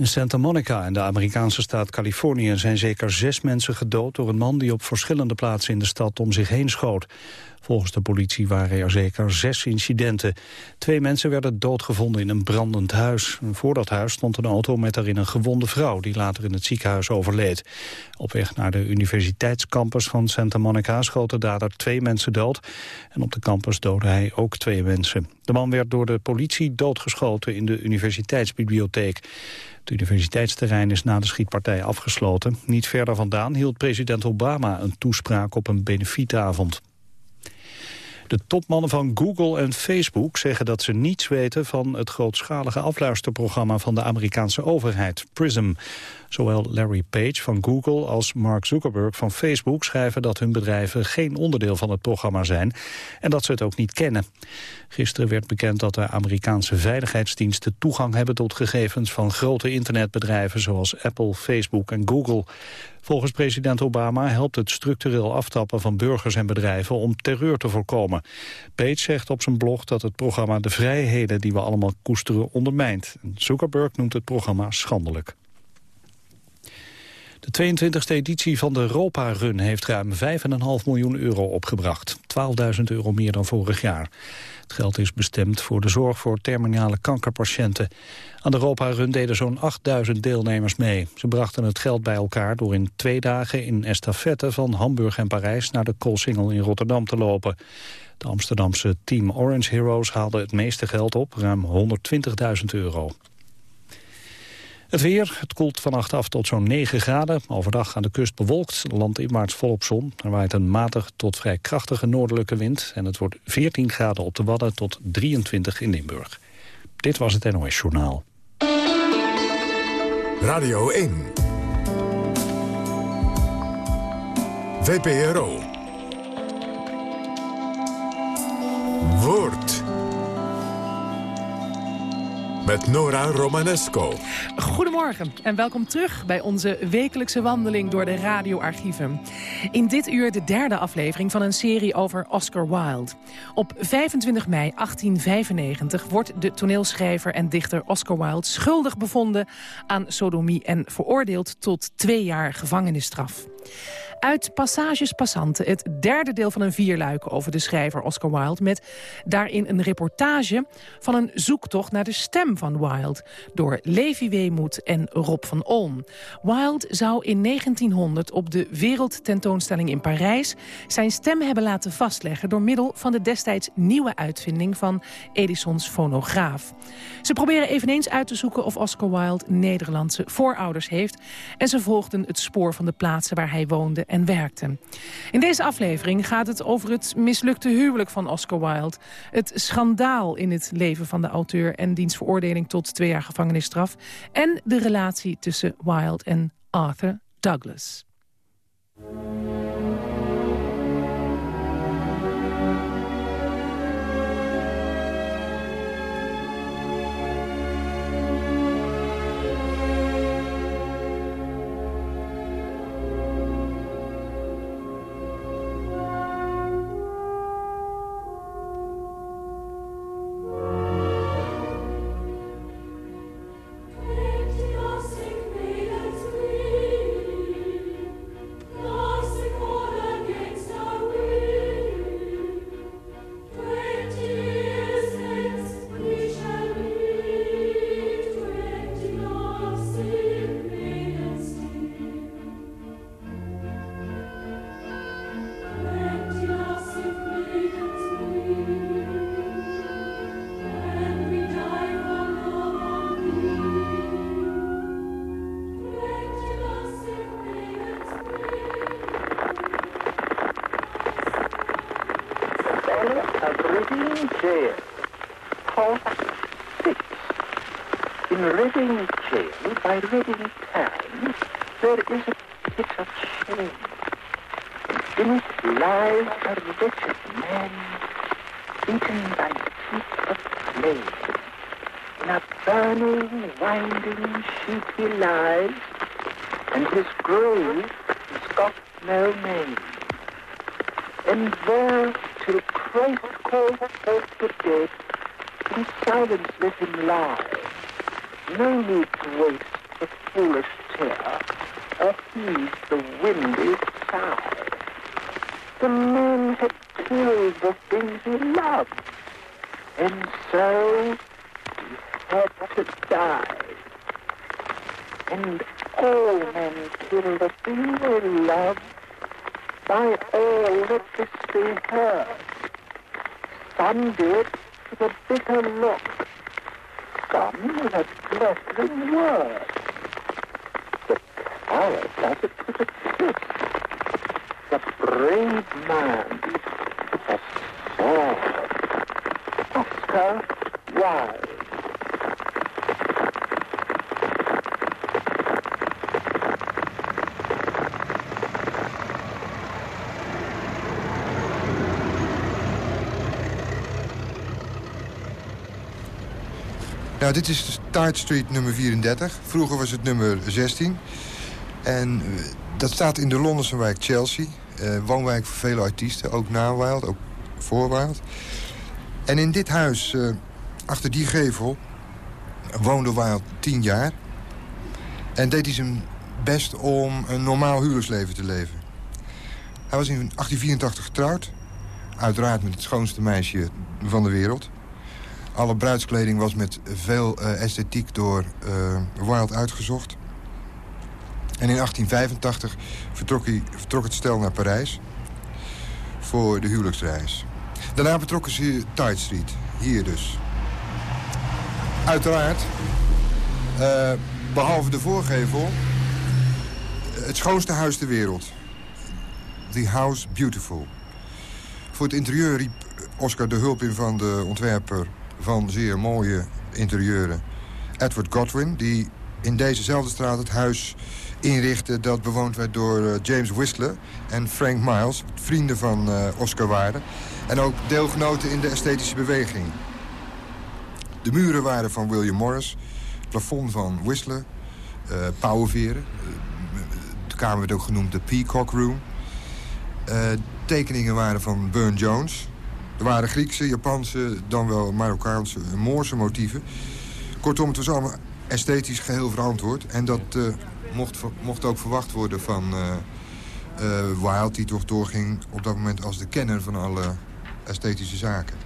In Santa Monica in de Amerikaanse staat Californië zijn zeker zes mensen gedood door een man die op verschillende plaatsen in de stad om zich heen schoot. Volgens de politie waren er zeker zes incidenten. Twee mensen werden doodgevonden in een brandend huis. voor dat huis stond een auto met daarin een gewonde vrouw... die later in het ziekenhuis overleed. Op weg naar de universiteitscampus van Santa Monica schoot de dader twee mensen dood. En op de campus doodde hij ook twee mensen. De man werd door de politie doodgeschoten in de universiteitsbibliotheek. Het universiteitsterrein is na de schietpartij afgesloten. Niet verder vandaan hield president Obama een toespraak op een benefietavond. De topmannen van Google en Facebook zeggen dat ze niets weten van het grootschalige afluisterprogramma van de Amerikaanse overheid, PRISM. Zowel Larry Page van Google als Mark Zuckerberg van Facebook schrijven dat hun bedrijven geen onderdeel van het programma zijn en dat ze het ook niet kennen. Gisteren werd bekend dat de Amerikaanse veiligheidsdiensten toegang hebben tot gegevens van grote internetbedrijven zoals Apple, Facebook en Google. Volgens president Obama helpt het structureel aftappen van burgers en bedrijven om terreur te voorkomen. Page zegt op zijn blog dat het programma de vrijheden die we allemaal koesteren ondermijnt. Zuckerberg noemt het programma schandelijk. De 22e editie van de Europa Run heeft ruim 5,5 miljoen euro opgebracht. 12.000 euro meer dan vorig jaar. Het geld is bestemd voor de zorg voor terminale kankerpatiënten. Aan de Europa Run deden zo'n 8000 deelnemers mee. Ze brachten het geld bij elkaar door in twee dagen in estafette van Hamburg en Parijs naar de Koolsingel in Rotterdam te lopen. De Amsterdamse Team Orange Heroes haalden het meeste geld op, ruim 120.000 euro. Het weer, het koelt vannacht af tot zo'n 9 graden. Overdag aan de kust bewolkt, landinwaarts volop zon. Er waait een matig tot vrij krachtige noordelijke wind... en het wordt 14 graden op de Wadden tot 23 in Limburg. Dit was het NOS Journaal. Radio 1. VPRO. Woord met Nora Romanesco. Goedemorgen en welkom terug bij onze wekelijkse wandeling door de radioarchieven. In dit uur de derde aflevering van een serie over Oscar Wilde. Op 25 mei 1895 wordt de toneelschrijver en dichter Oscar Wilde schuldig bevonden aan sodomie en veroordeeld tot twee jaar gevangenisstraf. Uit Passages Passanten, het derde deel van een vierluik over de schrijver Oscar Wilde... met daarin een reportage van een zoektocht naar de stem van Wilde... door Levi Weemoed en Rob van Olm. Wilde zou in 1900 op de wereldtentoonstelling in Parijs... zijn stem hebben laten vastleggen door middel van de destijds nieuwe uitvinding... van Edisons fonograaf. Ze proberen eveneens uit te zoeken of Oscar Wilde Nederlandse voorouders heeft... en ze volgden het spoor van de plaatsen waar hij woonde en werkte. In deze aflevering gaat het over het mislukte huwelijk van Oscar Wilde. Het schandaal in het leven van de auteur en diens tot twee jaar gevangenisstraf. En de relatie tussen Wilde en Arthur Douglas. Readily there is a pit of shame. In it lies a wretched man, beaten by the feet of flame in a burning, winding, shaky line. The brave man a sword. Oscar Wilde. Nou, dit is Tide Street nummer 34. Vroeger was het nummer 16. En eh, dat staat in de Londense wijk Chelsea. Uh, woonwijk voor vele artiesten, ook na Wild, ook voor Wild. En in dit huis, uh, achter die gevel, woonde Wild tien jaar. En deed hij zijn best om een normaal huwelijksleven te leven. Hij was in 1884 getrouwd. Uiteraard met het schoonste meisje van de wereld. Alle bruidskleding was met veel uh, esthetiek door Wilde uitgezocht. En in 1885 vertrok, hij, vertrok het stel naar Parijs voor de huwelijksreis. Daarna betrokken ze Tide Street, hier dus. Uiteraard, uh, behalve de voorgevel, het schoonste huis ter wereld. The House Beautiful. Voor het interieur riep Oscar de hulp in van de ontwerper van zeer mooie interieuren. Edward Godwin, die in dezezelfde straat het huis inrichtte... dat bewoond werd door uh, James Whistler en Frank Miles, vrienden van uh, Oscar waren. En ook deelgenoten in de esthetische beweging. De muren waren van William Morris, plafond van Whistler, uh, pauwenveren. de kamer werd ook genoemd de Peacock Room. tekeningen waren van Burne Jones... Er waren Griekse, Japanse, dan wel Marokkaanse, Moorse motieven. Kortom, het was allemaal esthetisch geheel verantwoord. En dat mocht, mocht ook verwacht worden van uh, uh, Wilde... die toch doorging op dat moment als de kenner van alle esthetische zaken.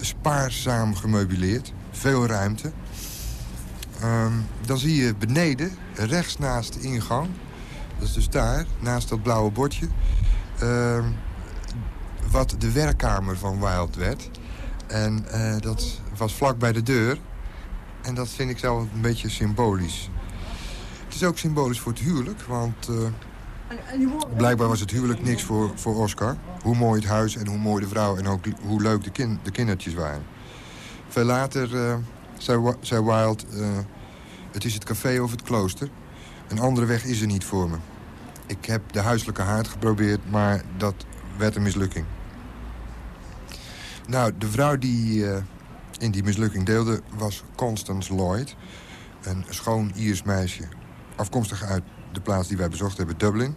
spaarzaam gemeubileerd, veel ruimte. Um, dan zie je beneden, rechts naast de ingang... dat is dus daar, naast dat blauwe bordje... Uh, wat de werkkamer van Wild werd. En dat was vlak bij de deur. En dat vind ik zelf een beetje symbolisch. Het is ook symbolisch voor het huwelijk, want... Uh, blijkbaar was het huwelijk niks voor, voor Oscar. Hoe mooi het huis en hoe mooi de vrouw en ook hoe leuk de, kind, de kindertjes waren. Veel later uh, zei, zei Wild... het is het café of het klooster. Een andere weg is er niet voor me. Ik heb de huiselijke haard geprobeerd, maar dat werd een mislukking. Nou, de vrouw die uh, in die mislukking deelde was Constance Lloyd. Een schoon Iers meisje. Afkomstig uit de plaats die wij bezocht hebben, Dublin.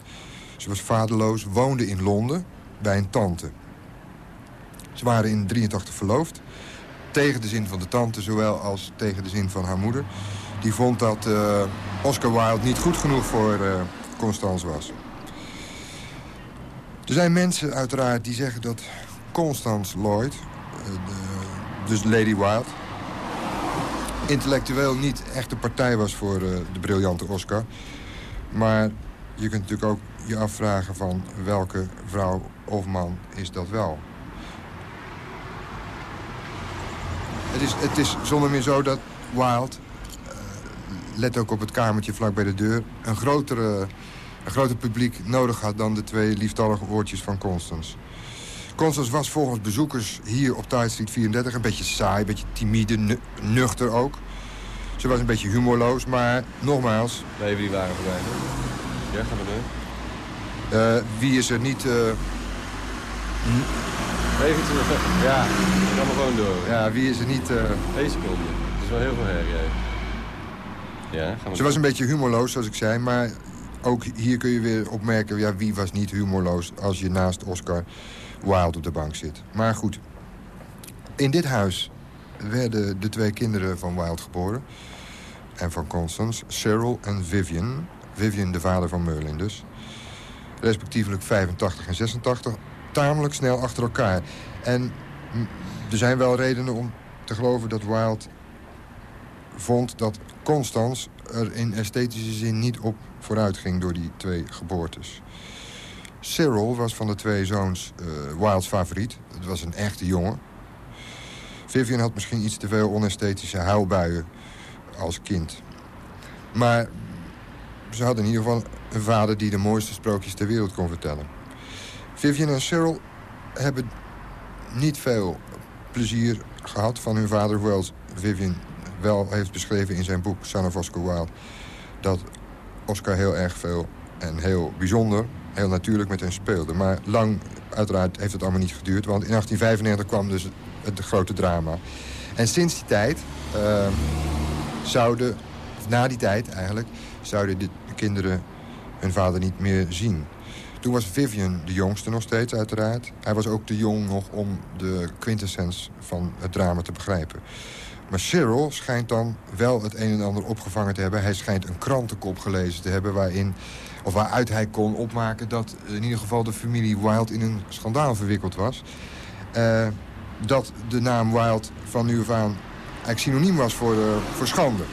Ze was vaderloos, woonde in Londen bij een tante. Ze waren in 83 verloofd. Tegen de zin van de tante, zowel als tegen de zin van haar moeder. Die vond dat uh, Oscar Wilde niet goed genoeg voor uh, Constance was. Er zijn mensen uiteraard die zeggen dat Constance Lloyd, eh, dus Lady Wilde... intellectueel niet echt een partij was voor eh, de briljante Oscar. Maar je kunt natuurlijk ook je afvragen van welke vrouw of man is dat wel. Het is, het is zonder meer zo dat Wilde, uh, let ook op het kamertje vlak bij de deur... een, grotere, een groter publiek nodig had dan de twee lieftallige oortjes van Constance. Constance was volgens bezoekers hier op Tide Street 34 een beetje saai, een beetje timide, nuchter ook. Ze was een beetje humorloos, maar nogmaals... Even die waren voorbij. Ja, gaan we door. Uh, wie is er niet... Uh... Even. Ja, gaan we gewoon door. Ja, wie is er niet... Uh... Eén seconde. Het is wel heel veel herrie. Ja, gaan we Ze was een beetje humorloos, zoals ik zei, maar ook hier kun je weer opmerken... Ja, wie was niet humorloos als je naast Oscar Wild op de bank zit. Maar goed, in dit huis werden de twee kinderen van Wilde geboren. En van Constance, Cyril en Vivian. Vivian, de vader van Merlin dus. Respectievelijk 85 en 86. Tamelijk snel achter elkaar. En er zijn wel redenen om te geloven dat Wilde vond dat Constance er in esthetische zin niet op vooruit ging door die twee geboortes. Cyril was van de twee zoons uh, Wilds favoriet. Het was een echte jongen. Vivian had misschien iets te veel onesthetische huilbuien als kind. Maar ze hadden in ieder geval een vader die de mooiste sprookjes ter wereld kon vertellen. Vivian en Cyril hebben niet veel plezier gehad van hun vader... hoewel Vivian wel heeft beschreven in zijn boek Son of Oscar Wilde... dat Oscar heel erg veel en heel bijzonder, heel natuurlijk met hen speelde. Maar lang, uiteraard, heeft het allemaal niet geduurd. Want in 1895 kwam dus het, grote drama. En sinds die tijd uh, zouden, na die tijd eigenlijk... zouden de kinderen hun vader niet meer zien. Toen was Vivian de jongste nog steeds, uiteraard. Hij was ook te jong nog om de quintessens van het drama te begrijpen. Maar Cyril schijnt dan wel het een en ander opgevangen te hebben. Hij schijnt een krantenkop gelezen te hebben waarin, of waaruit hij kon opmaken... dat in ieder geval de familie Wild in een schandaal verwikkeld was. Uh, dat de naam Wild van nu af aan eigenlijk synoniem was voor, uh, voor schande.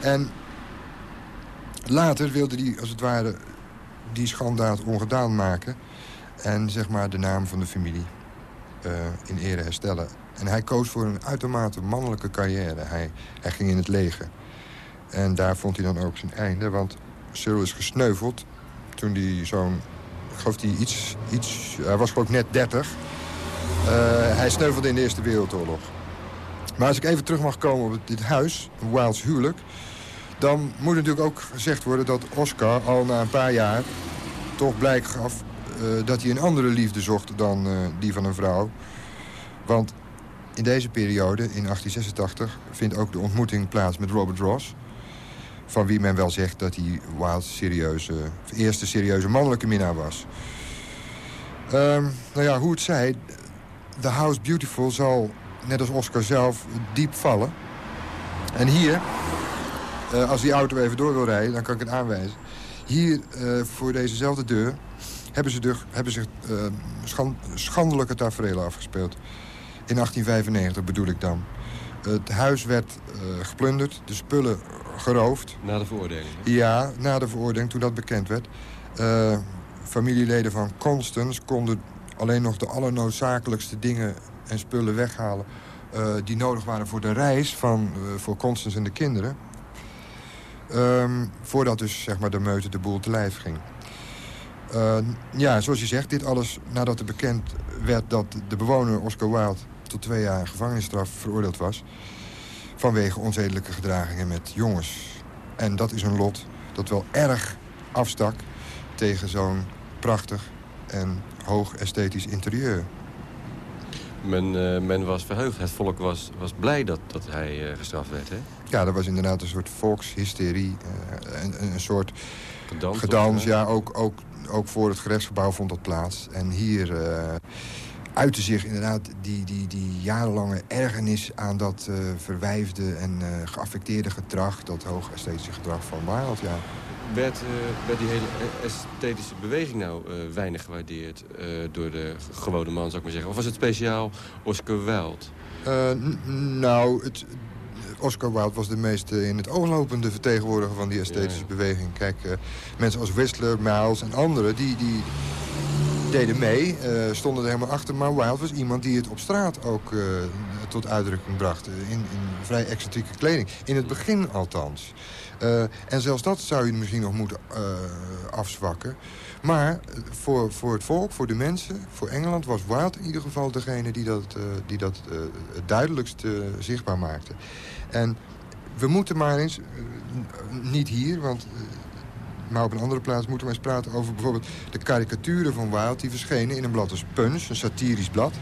En later wilde hij, als het ware, die schandaad ongedaan maken... en zeg maar de naam van de familie uh, in ere herstellen. En hij koos voor een uitermate mannelijke carrière. Hij, hij ging in het leger. En daar vond hij dan ook zijn einde. Want Cyril is gesneuveld toen hij zo'n... Ik geloof hij iets, iets... Hij was ik net 30. Uh, hij sneuvelde in de Eerste Wereldoorlog. Maar als ik even terug mag komen op dit huis, Wilds huwelijk... dan moet natuurlijk ook gezegd worden dat Oscar al na een paar jaar... toch blijk gaf uh, dat hij een andere liefde zocht dan uh, die van een vrouw. Want in deze periode, in 1886, vindt ook de ontmoeting plaats met Robert Ross. Van wie men wel zegt dat hij Wilde's serieuze, eerste serieuze mannelijke minnaar was. Um, nou ja, hoe het zij, The House Beautiful zal, net als Oscar zelf, diep vallen. En hier, uh, als die auto even door wil rijden, dan kan ik het aanwijzen. Hier, uh, voor dezezelfde deur, hebben, ze hebben zich schand, schandelijke tafereelen afgespeeld. In 1895 bedoel ik dan. Het huis werd uh, geplunderd, de spullen geroofd. Na de veroordeling? Ja, na de veroordeling, toen dat bekend werd. Uh, familieleden van Constance konden alleen nog de allernoodzakelijkste dingen en spullen weghalen... Uh, die nodig waren voor de reis van, voor Constance en de kinderen. Um, voordat dus zeg maar, de meute de boel te lijf ging. ja, zoals je zegt, dit alles nadat er bekend werd dat de bewoner Oscar Wilde tot twee jaar gevangenisstraf veroordeeld was... vanwege onzedelijke gedragingen met jongens. En dat is een lot dat wel erg afstak tegen zo'n prachtig en hoog esthetisch interieur. Men, uh, men was verheugd. Het volk was, was blij dat, dat hij uh, gestraft werd, hè? Ja, er was inderdaad een soort volkshysterie. Uh, een, een soort gedans. gedans ja, ook, ook, ook voor het gerechtsgebouw vond dat plaats. En hier uitte zich inderdaad die, die, die jarenlange ergernis aan dat uh, verwijfde en uh, geaffecteerde gedrag, dat hoog esthetische gedrag van Wilde, ja. Werd, uh, werd die hele esthetische beweging nou weinig gewaardeerd door de gewone man, zou ik maar zeggen? Of was het speciaal Oscar Wilde? nou, het, Oscar Wilde was de meest in het ooglopende vertegenwoordiger van die esthetische ja. beweging. Kijk, mensen als Whistler, Miles en anderen, die, die, deden mee, uh, stonden er helemaal achter. Maar Wilde was iemand die het op straat ook uh, tot uitdrukking bracht. In, in vrij excentrieke kleding. In het begin althans. En zelfs dat zou je misschien nog moeten afzwakken. Maar voor, voor het volk, voor de mensen, voor Engeland... was Wilde in ieder geval degene die dat, die dat het duidelijkst zichtbaar maakte. En we moeten maar eens, niet hier, want maar op een andere plaats moeten we eens praten over bijvoorbeeld de karikaturen van Wilde... die verschenen in een blad als Punch, een satirisch blad.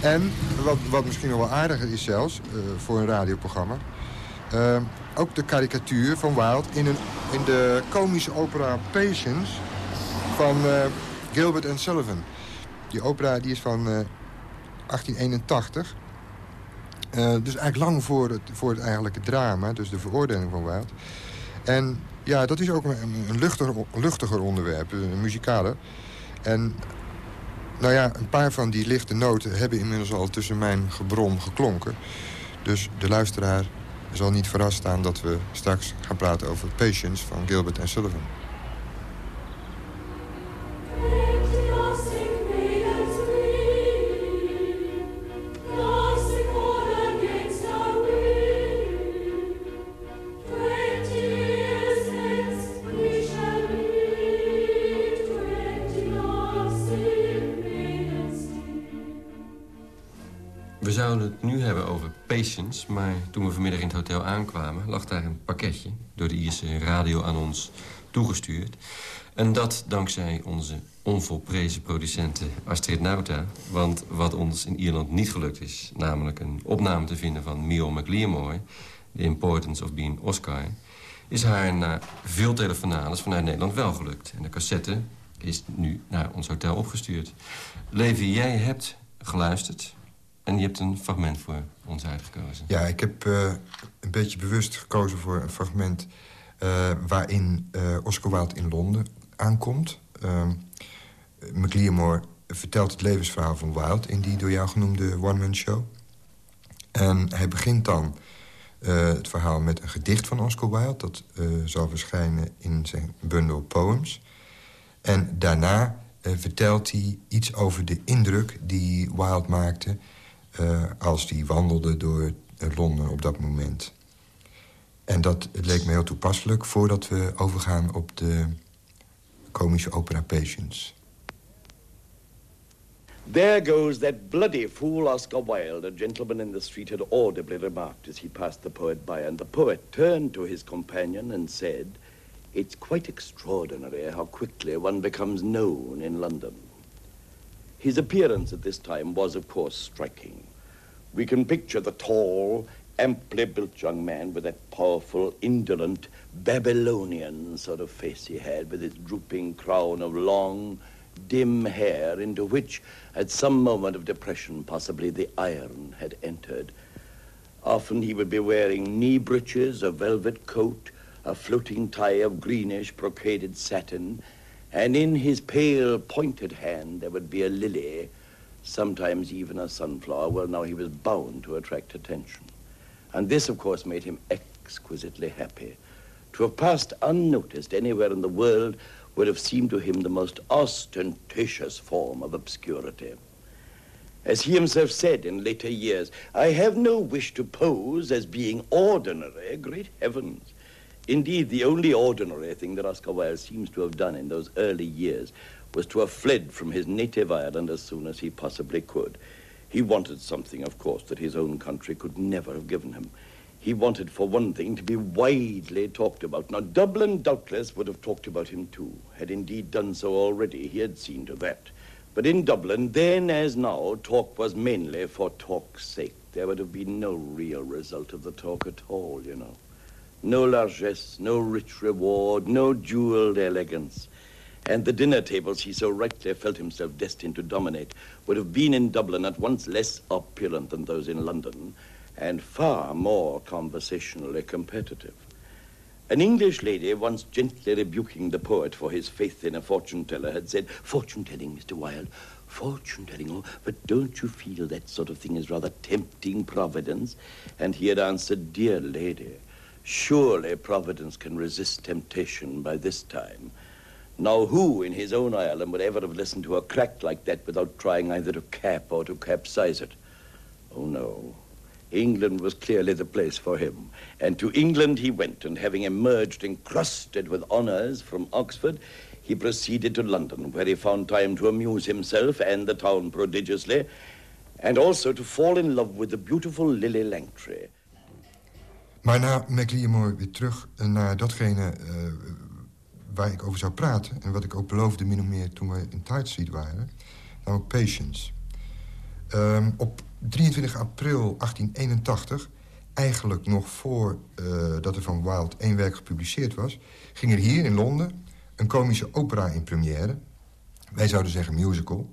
En, wat, wat misschien nog wel aardiger is zelfs, uh, voor een radioprogramma... Uh, ook de karikatuur van Wilde in, een, in de komische opera Patience van uh, Gilbert and Sullivan. Die opera die is van 1881. dus eigenlijk lang voor het, voor het eigenlijke drama, dus de veroordeling van Wilde. En ja, dat is ook een, een luchtiger, luchtiger onderwerp, een muzikale. En nou ja, een paar van die lichte noten hebben inmiddels al tussen mijn gebrom geklonken. Dus de luisteraar zal niet verrast staan dat we straks gaan praten over Patience van Gilbert en Sullivan. Maar toen we vanmiddag in het hotel aankwamen... lag daar een pakketje door de Ierse radio aan ons toegestuurd. En dat dankzij onze onvolprezen producenten Astrid Nauta. Want wat ons in Ierland niet gelukt is... namelijk een opname te vinden van Mio McLearmoy... The Importance of Being Oscar... is haar na veel telefonales vanuit Nederland wel gelukt. En de cassette is nu naar ons hotel opgestuurd. Levi, jij hebt geluisterd en je hebt een fragment voor ons uitgekozen. Ja, ik heb uh, een beetje bewust gekozen voor een fragment... Uh, waarin uh, Oscar Wilde in Londen aankomt. McLearmore vertelt het levensverhaal van Wilde... in die door jou genoemde one-man show. En hij begint dan het verhaal met een gedicht van Oscar Wilde... dat zal verschijnen in zijn bundel Poems. En daarna vertelt hij iets over de indruk die Wilde maakte uh, als die wandelde door Londen op dat moment. En dat leek me heel toepasselijk voordat we overgaan op de komische opera Patience. There goes that bloody fool Oscar Wilde, a gentleman in the street had audibly remarked as he passed the poet by, and the poet turned to his companion and said, It's quite extraordinary how quickly one becomes known in London. His appearance at this time was, of course, striking. We can picture the tall, amply built young man with that powerful, indolent, Babylonian sort of face he had, with its drooping crown of long, dim hair, into which, at some moment of depression, possibly the iron had entered. Often he would be wearing knee breeches, a velvet coat, a floating tie of greenish brocaded satin, and in his pale, pointed hand there would be a lily, sometimes even a sunflower. Well, now he was bound to attract attention. And this, of course, made him exquisitely happy. To have passed unnoticed anywhere in the world would have seemed to him the most ostentatious form of obscurity. As he himself said in later years, I have no wish to pose as being ordinary, great heavens. Indeed, the only ordinary thing that Oscar Wilde seems to have done in those early years was to have fled from his native Ireland as soon as he possibly could. He wanted something, of course, that his own country could never have given him. He wanted, for one thing, to be widely talked about. Now, Dublin doubtless would have talked about him too, had indeed done so already. He had seen to that. But in Dublin, then as now, talk was mainly for talk's sake. There would have been no real result of the talk at all, you know. No largesse, no rich reward, no jeweled elegance. And the dinner tables he so rightly felt himself destined to dominate would have been in Dublin at once less opulent than those in London, and far more conversationally competitive. An English lady, once gently rebuking the poet for his faith in a fortune teller, had said, Fortune telling, Mr. Wilde, fortune telling, oh, but don't you feel that sort of thing is rather tempting Providence? And he had answered, Dear lady, Surely Providence can resist temptation by this time. Now, who in his own Ireland would ever have listened to a crack like that without trying either to cap or to capsize it? Oh, no. England was clearly the place for him. And to England he went, and having emerged encrusted with honours from Oxford, he proceeded to London, where he found time to amuse himself and the town prodigiously, and also to fall in love with the beautiful Lily Langtry. Maar na McLeamore weer terug naar datgene uh, waar ik over zou praten... en wat ik ook beloofde min of meer toen we in Tide Street waren... namelijk Patience. Um, op 23 april 1881, eigenlijk nog voor uh, dat er van Wilde één werk gepubliceerd was... ging er hier in Londen een komische opera in première. Wij zouden zeggen musical.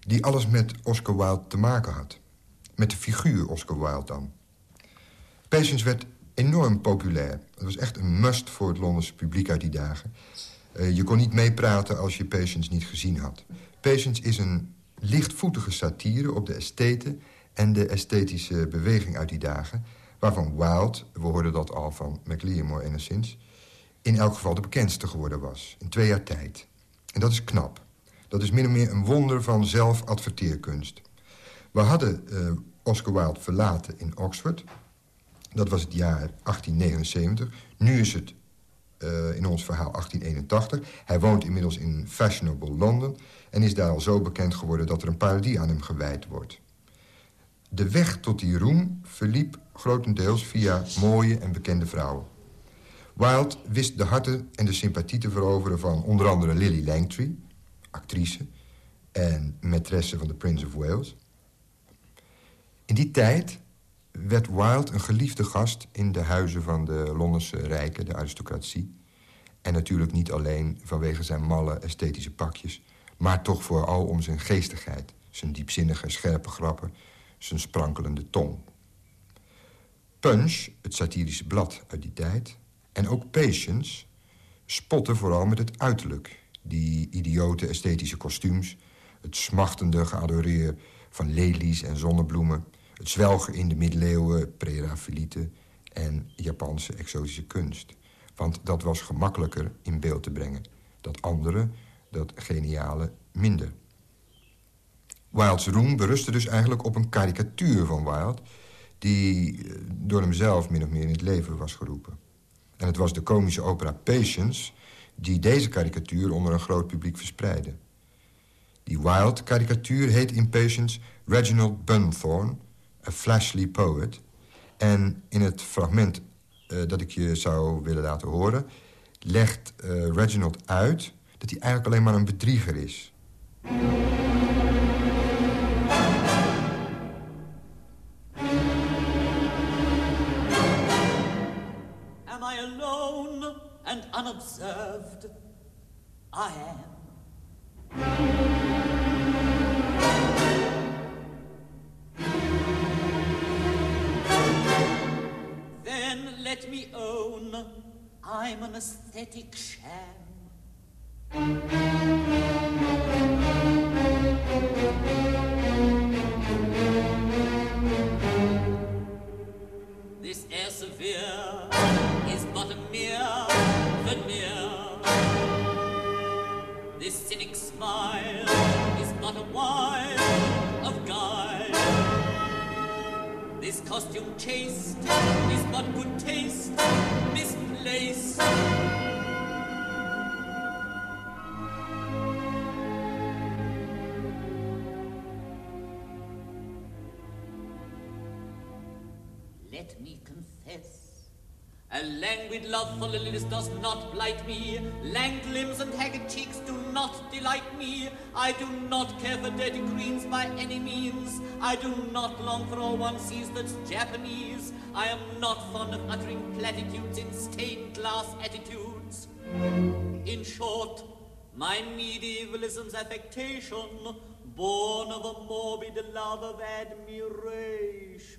Die alles met Oscar Wilde te maken had. met de figuur Oscar Wilde dan. Patience werd enorm populair. Het was echt een must voor het Londense publiek uit die dagen. Uh, je kon niet meepraten als je Patience niet gezien had. Patience is een lichtvoetige satire op de estheten... en de esthetische beweging uit die dagen... waarvan Wilde, we hoorden dat al van McLeamore enigszins... in elk geval de bekendste geworden was, in twee jaar tijd. En dat is knap. Dat is min of meer een wonder van zelfadverteerkunst. We hadden uh, Oscar Wilde verlaten in Oxford. Dat was het jaar 1879. Nu is het uh, in ons verhaal 1881. Hij woont inmiddels in fashionable London... en is daar al zo bekend geworden dat er een parodie aan hem gewijd wordt. De weg tot die roem verliep grotendeels via mooie en bekende vrouwen. Wilde wist de harten en de sympathie te veroveren van onder andere Lily Langtry actrice en maîtresse van de Prince of Wales. In die tijd werd Wilde een geliefde gast in de huizen van de Londense rijken, de aristocratie. En natuurlijk niet alleen vanwege zijn malle esthetische pakjes... maar toch vooral om zijn geestigheid, zijn diepzinnige, scherpe grappen... zijn sprankelende tong. Punch, het satirische blad uit die tijd... en ook Patience spotten vooral met het uiterlijk die idiote esthetische kostuums... het smachtende geadoreer van lelies en zonnebloemen... het zwelgen in de middeleeuwen, prerafaelieten en Japanse exotische kunst. Want dat was gemakkelijker in beeld te brengen. Dat andere, dat geniale, minder. Wilde's roem berustte dus eigenlijk op een karikatuur van Wilde... die eh, door hemzelf min of meer in het leven was geroepen. En het was de komische opera Patience die deze karikatuur onder een groot publiek verspreidde. Die Wilde-karikatuur heet in Patience Reginald Bunthorne, a flashly poet. En in het fragment uh, dat ik je zou willen laten horen... legt uh, Reginald uit dat hij eigenlijk alleen maar een bedrieger is. and unobserved I am. Let me own I'm an aesthetic sham. This air severe is but a mere veneer. This cynic smile costume chaste is but good taste misplaced. A languid love for lilies does not blight me. Lank limbs and haggard cheeks do not delight me. I do not care for dirty greens by any means. I do not long for all one sees that's Japanese. I am not fond of uttering platitudes in stained glass attitudes. In short, my medievalism's affectation, born of a morbid love of admiration.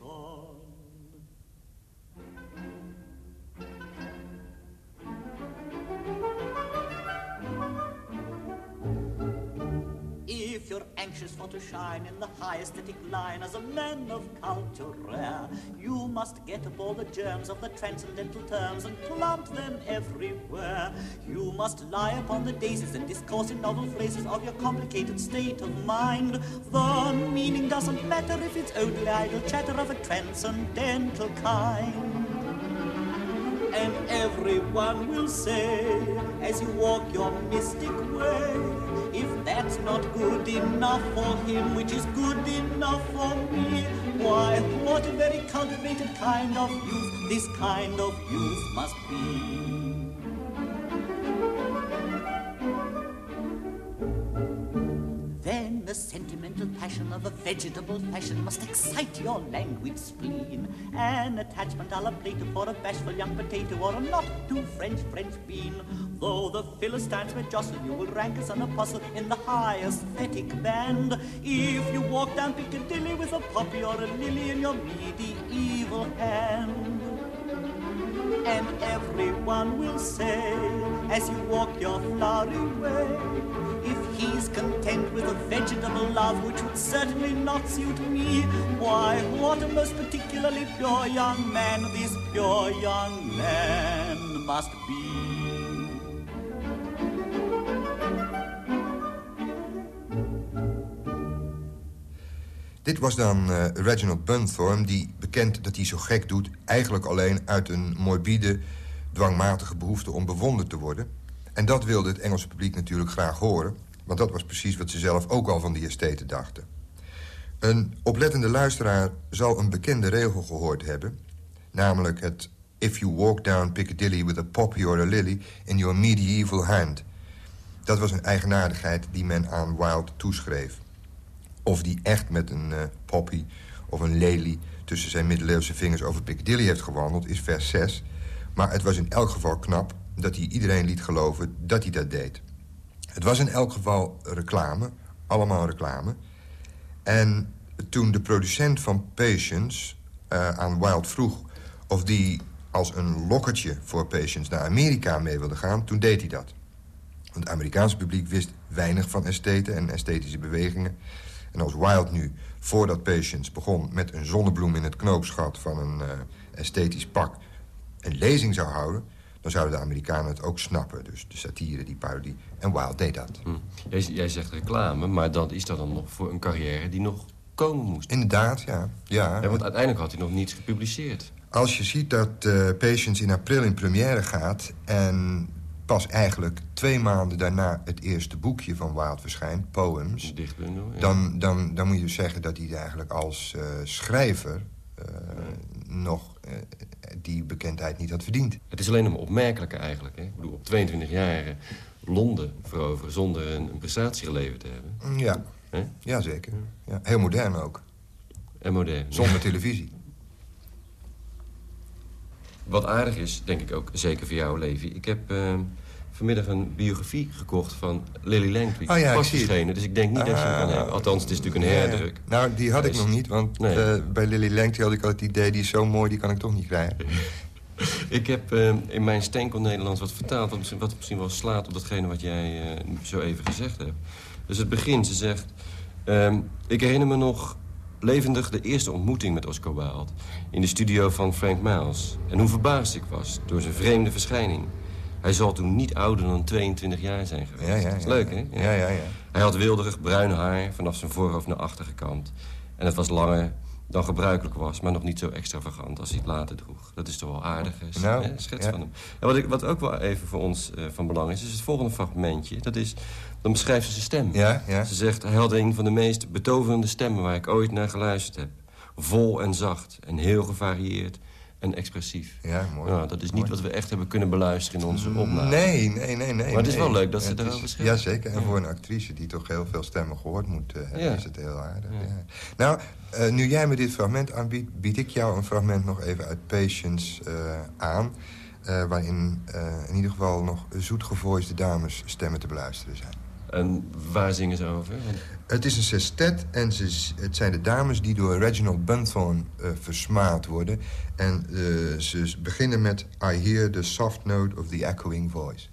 Anxious for to shine in the high aesthetic line as a man of culture rare, you must get up all the germs of the transcendental terms and plant them everywhere. You must lie upon the daisies and discourse in novel phrases of your complicated state of mind. The meaning doesn't matter if it's only idle chatter of a transcendental kind and everyone will say as you walk your mystic way not good enough for him which is good enough for me. Why what a very cultivated kind of youth this kind of youth must be sentimental passion of a vegetable passion must excite your languid spleen. An attachment a la Plato for a bashful young potato or a not too French French bean. Though the Philistines may jostle, you will rank as an apostle in the high aesthetic band. If you walk down Piccadilly with a poppy or a lily in your medieval hand. And everyone will say, as you walk your flowery way, he's content with a vegetable love which would certainly not suit me, why, what a most particularly pure young man this pure young man must be. Dit was dan uh, Reginald Bunthorne, die bekend dat hij zo gek doet... eigenlijk alleen uit een morbide, dwangmatige behoefte om bewonderd te worden. En dat wilde het Engelse publiek natuurlijk graag horen... want dat was precies wat ze zelf ook al van die esthete dachten. Een oplettende luisteraar zal een bekende regel gehoord hebben... namelijk het If you walk down Piccadilly with a poppy or a lily in your medieval hand. Dat was een eigenaardigheid die men aan Wilde toeschreef. Of die echt met een uh, poppy of een lelie tussen zijn middeleeuwse vingers over Piccadilly heeft gewandeld, is vers 6. Maar het was in elk geval knap dat hij iedereen liet geloven dat hij dat deed. Het was in elk geval reclame, allemaal reclame. En toen de producent van Patience uh, aan Wild vroeg... of die als een lokkertje voor Patience naar Amerika mee wilde gaan... toen deed hij dat. Want het Amerikaanse publiek wist weinig van estheten en esthetische bewegingen. En als Wild nu, voordat Patience begon... met een zonnebloem in het knoopsgat van een uh, esthetisch pak... een lezing zou houden... dan zouden de Amerikanen het ook snappen. Dus de satire, die parodie. En Wild deed dat. Hm. Jij, jij, zegt reclame, maar dan is dat dan nog voor een carrière die nog komen moest. Inderdaad, ja. ja. ja want uiteindelijk had hij nog niets gepubliceerd. Als je ziet dat uh, Patience in april in première gaat... en pas eigenlijk twee maanden daarna het eerste boekje van Wild verschijnt, Poems... Dichtbundel, ja. dan, dan, dan moet je eigenlijk dat hij eigenlijk als uh, schrijver uh, nog die bekendheid niet had verdiend. Het is alleen maar opmerkelijke eigenlijk. Hè? Ik bedoel, op 22 jaar Londen veroveren zonder een, een prestatie geleverd te hebben. Ja, Hè? ja zeker. Ja, heel modern ook. En modern. Zonder televisie. Wat aardig is, denk ik ook, zeker voor jou, Levi. Ik heb uh, vanmiddag een biografie gekocht van Lily Langtry. Oh ja, pas verschenen, dus ik denk niet dat je hem kan Ah. hebben. Althans, het is natuurlijk een ja. herdruk. Nou, die had ik Dus- nog niet, want Nee. eh, bij Lily Langtry had ik al het idee... die is zo mooi, die kan ik toch niet krijgen. Ik heb eh, in mijn steenkool Nederlands wat vertaald... Wat misschien, wat misschien wel slaat op datgene wat jij eh, zo even gezegd hebt. Dus het begin, ze zegt... ehm, ik herinner me nog levendig de eerste ontmoeting met Oscar Wilde... in de studio van Frank Miles. En hoe verbaasd ik was door zijn vreemde verschijning. Hij zal toen niet ouder dan 22 jaar zijn geweest. Ja, ja, ja. Dat is leuk, hè? Ja, ja, ja. Hij had wilderig bruin haar vanaf zijn voorhoofd naar achteren kant. En het was langer dan gebruikelijk was, maar nog niet zo extravagant als hij het later droeg. Dat is toch wel aardig? Nou, hè, schets ja. van hem. En wat, ik, wat ook wel even voor ons eh, van belang is, is het volgende fragmentje. Dat is, dan beschrijft ze zijn stem. Ja, ja. Ze zegt, hij had een van de meest betoverende stemmen waar ik ooit naar geluisterd heb. Vol en zacht en heel gevarieerd en expressief. Ja, mooi. Ja, dat is niet Mooi. wat we echt hebben kunnen beluisteren in onze opname. Nee, nee, nee, nee. Maar het is nee. wel leuk dat ze Het daarover is- schrijft. Ja, zeker. En Ja. voor een actrice die toch heel veel stemmen gehoord moet eh, hebben... Ja. is het heel aardig. Ja. Nou, eh, nu jij me dit fragment aanbiedt... bied ik jou een fragment nog even uit Patience eh, aan... eh, waarin eh, in ieder geval nog zoetgevoiste dames stemmen te beluisteren zijn. En waar zingen ze over? Het is een sestet en ze, het zijn de dames die door Reginald Bunthorne eh, versmaad worden. En eh, ze beginnen met I hear the. Soft note of the echoing voice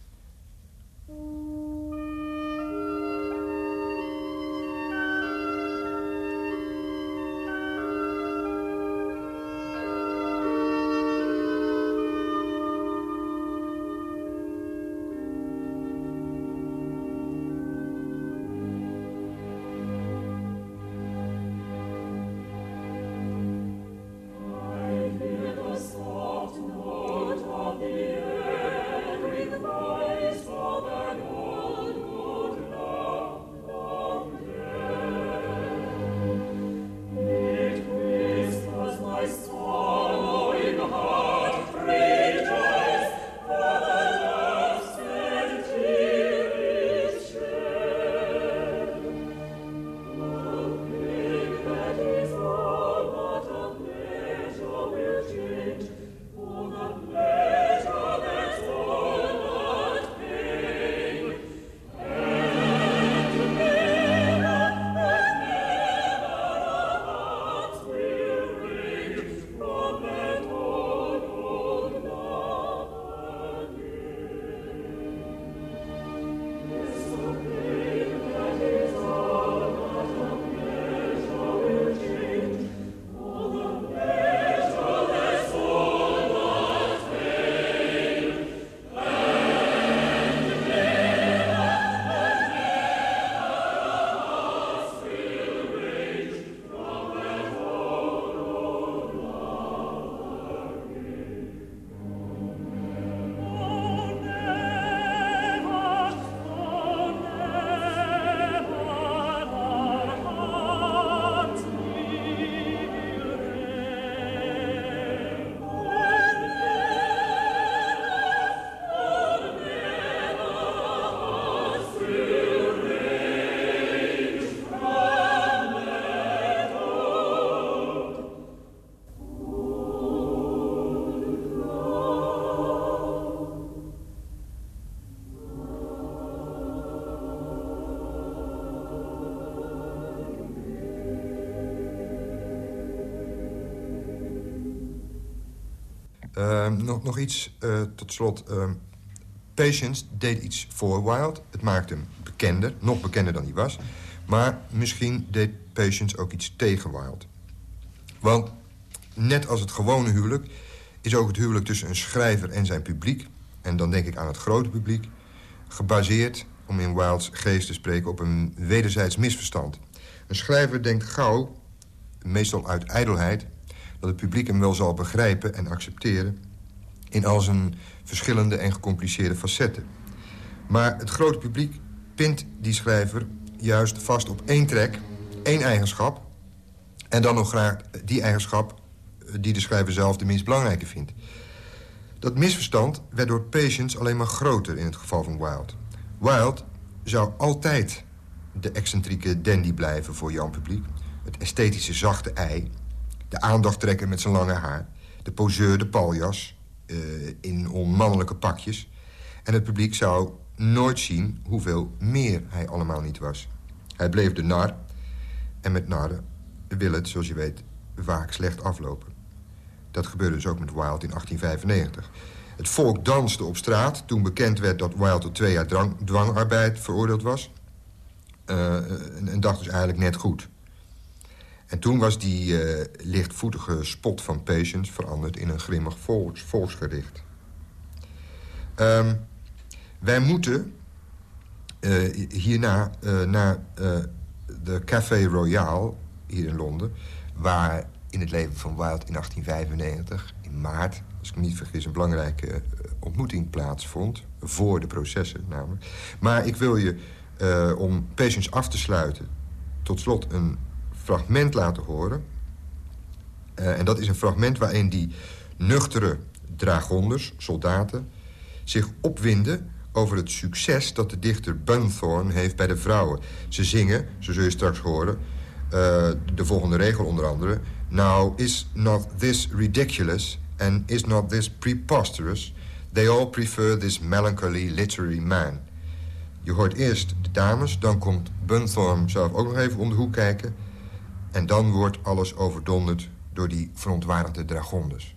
nog, nog iets uh, tot slot. Uh, Patience deed iets voor Wilde. Het maakte hem bekender, nog bekender dan hij was. Maar misschien deed Patience ook iets tegen Wilde. Want net als het gewone huwelijk... is ook het huwelijk tussen een schrijver en zijn publiek... en dan denk ik aan het grote publiek... gebaseerd, om in Wilde's geest te spreken... op een wederzijds misverstand. Een schrijver denkt gauw, meestal uit ijdelheid dat het publiek hem wel zal begrijpen en accepteren... in al zijn verschillende en gecompliceerde facetten. Maar het grote publiek pint die schrijver juist vast op één trek, één eigenschap... en dan nog graag die eigenschap die de schrijver zelf de minst belangrijke vindt. Dat misverstand werd door Patience alleen maar groter in het geval van Wilde. Wilde zou altijd de excentrieke dandy blijven voor Jan publiek. Het esthetische zachte ei de aandacht trekken met zijn lange haar... de poseur, de paljas, in onmannelijke pakjes. En het publiek zou nooit zien hoeveel meer hij allemaal niet was. Hij bleef de nar. En met narren wil het, zoals je weet, vaak slecht aflopen. Dat gebeurde dus ook met Wilde in 1895. Het volk danste op straat toen bekend werd dat Wilde tot twee jaar dwangarbeid veroordeeld was. Uh, en dacht dus eigenlijk net goed. En toen was die uh, lichtvoetige spot van Patience veranderd in een grimmig volks, volksgericht. Um, wij moeten uh, hierna uh, naar de Café Royal hier in Londen... waar in het leven van Wilde in 1895, in maart... als ik me niet vergis, een belangrijke ontmoeting plaatsvond. Voor de processen namelijk. Maar ik wil je, om Patience af te sluiten... tot slot een fragment laten horen. Uh, en dat is een fragment waarin die nuchtere dragonders, soldaten... zich opwinden over het succes dat de dichter Bunthorne heeft bij de vrouwen. Ze zingen, zo zul je straks horen, uh, de volgende regel onder andere... Now, is not this ridiculous and is not this preposterous... They all prefer this melancholy literary man. Je hoort eerst de dames, dan komt Bunthorne zelf ook nog even om de hoek kijken... En dan wordt alles overdonderd door die verontwaardigde dragonders.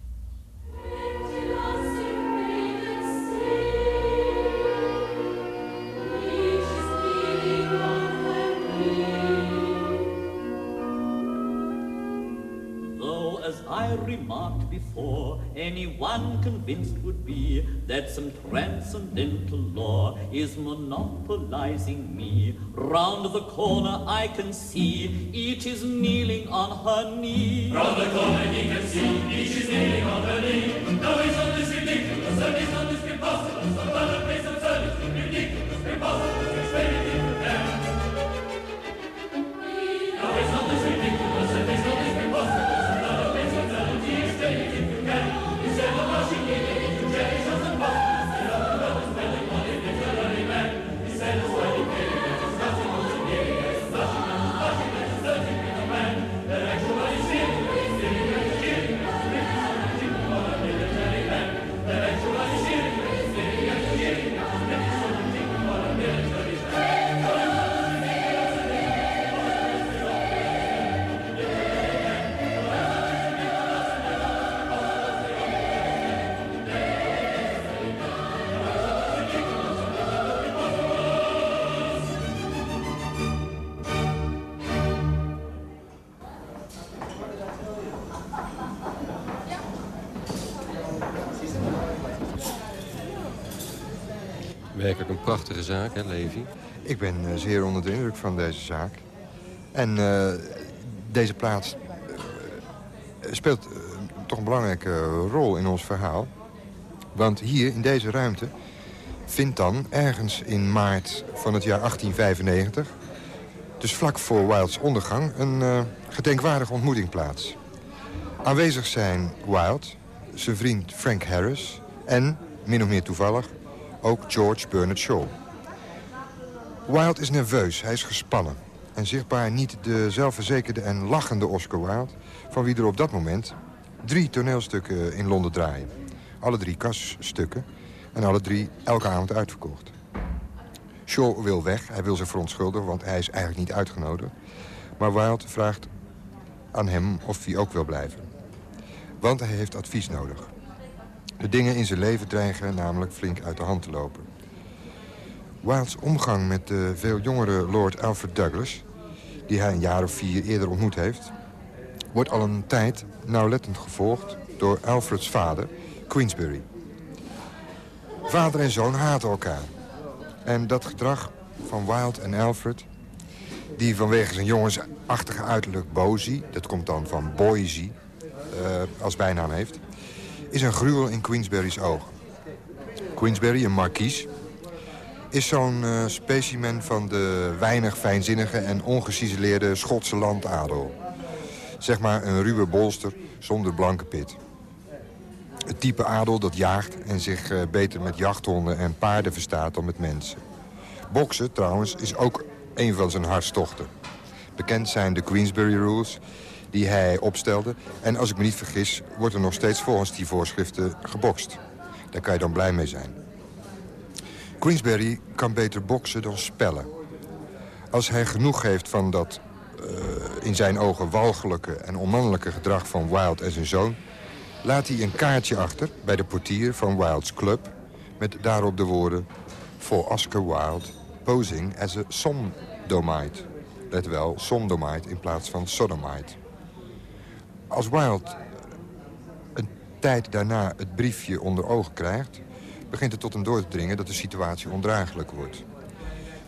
Anyone convinced would be that some transcendental law is monopolizing me. Round the corner I can see each is kneeling on her knee. Round the corner he can see each is kneeling on her knee. No, it's not this ridiculous, zeer onder de indruk van deze zaak. En eh, deze plaats eh, speelt eh, toch een belangrijke rol in ons verhaal. Want hier, in deze ruimte, vindt dan ergens in maart van het jaar 1895... dus vlak voor Wilds ondergang, een gedenkwaardige ontmoeting plaats. Aanwezig zijn Wilde, zijn vriend Frank Harris... en, min of meer toevallig, ook George Bernard Shaw. Wilde is nerveus, hij is gespannen. En zichtbaar niet de zelfverzekerde en lachende Oscar Wilde... van wie er op dat moment drie toneelstukken in Londen draaien. Alle drie kaststukken en alle drie elke avond uitverkocht. Shaw wil weg, hij wil zich verontschuldigen, want hij is eigenlijk niet uitgenodigd. Maar Wilde vraagt aan hem of hij ook wil blijven. Want hij heeft advies nodig. De dingen in zijn leven dreigen namelijk flink uit de hand te lopen. Wilde's omgang met de veel jongere Lord Alfred Douglas... die hij een jaar of vier eerder ontmoet heeft... wordt al een tijd nauwlettend gevolgd door Alfreds vader, Queensberry. Vader en zoon haten elkaar. En dat gedrag van Wilde en Alfred... die vanwege zijn jongensachtige uiterlijk Bozy... dat komt dan van Boise eh, als bijnaam heeft... is een gruwel in Queensberry's ogen. Queensberry, een markies, is zo'n eh, specimen van de weinig fijnzinnige en ongeciseleerde Schotse landadel. Zeg maar een ruwe bolster zonder blanke pit. Het type adel dat jaagt en zich eh, beter met jachthonden en paarden verstaat dan met mensen. Boksen, trouwens, is ook een van zijn hartstochten. Bekend zijn de Queensberry Rules die hij opstelde. En als ik me niet vergis, wordt er nog steeds volgens die voorschriften gebokst. Daar kan je dan blij mee zijn. Queensberry kan beter boksen dan spellen. Als hij genoeg heeft van dat uh, in zijn ogen walgelijke en onmannelijke gedrag van Wilde en zijn zoon... laat hij een kaartje achter bij de portier van Wilde's club... met daarop de woorden... For Oscar Wilde, posing as a sodomite. Let wel, sodomite in plaats van sodomite. Als Wilde een tijd daarna het briefje onder ogen krijgt... begint het tot hem door te dringen dat de situatie ondraaglijk wordt.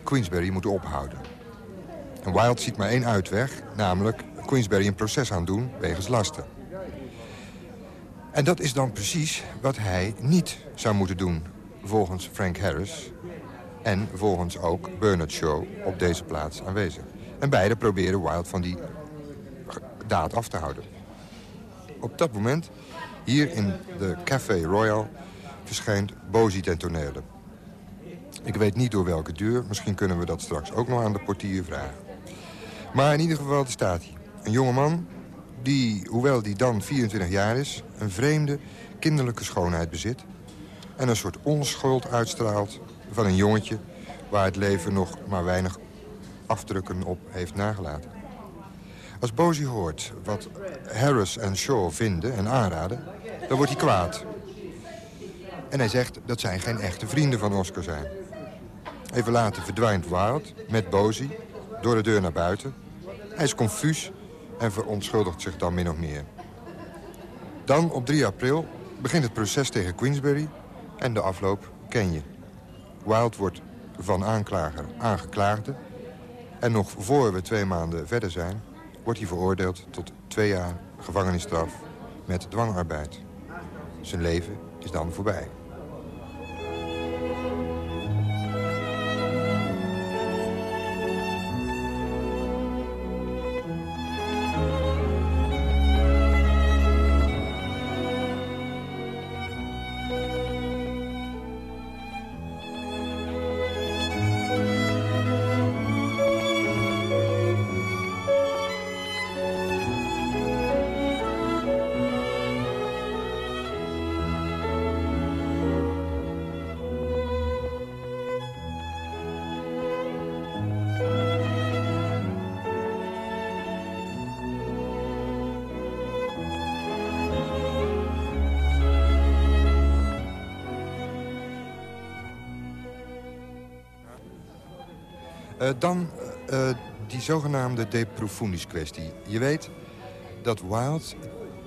Queensberry moet ophouden. En Wilde ziet maar één uitweg, namelijk Queensberry een proces aan doen wegens lasten. En dat is dan precies wat hij niet zou moeten doen, volgens Frank Harris... en volgens ook Bernard Shaw op deze plaats aanwezig. En beide proberen Wilde van die daad af te houden. Op dat moment, hier in de Café Royal, verschijnt Bozy ten tonele. Ik weet niet door welke deur, misschien kunnen we dat straks ook nog aan de portier vragen. Maar in ieder geval, staat hij. Een jonge man die, hoewel die dan 24 jaar is... een vreemde, kinderlijke schoonheid bezit... en een soort onschuld uitstraalt van een jongetje... waar het leven nog maar weinig afdrukken op heeft nagelaten. Als Bozy hoort wat Harris en Shaw vinden en aanraden... dan wordt hij kwaad. En hij zegt dat zij geen echte vrienden van Oscar zijn. Even later verdwijnt Wilde met Bozy door de deur naar buiten. Hij is confuus en verontschuldigt zich dan min of meer. Dan op 3 april begint het proces tegen Queensberry en de afloop ken je. Wilde wordt van aanklager aangeklaagde... en nog voor we twee maanden verder zijn... wordt hij veroordeeld tot twee jaar gevangenisstraf met dwangarbeid. Zijn leven is dan voorbij. Uh, dan uh, die zogenaamde de profundis kwestie. Je weet dat Wilde,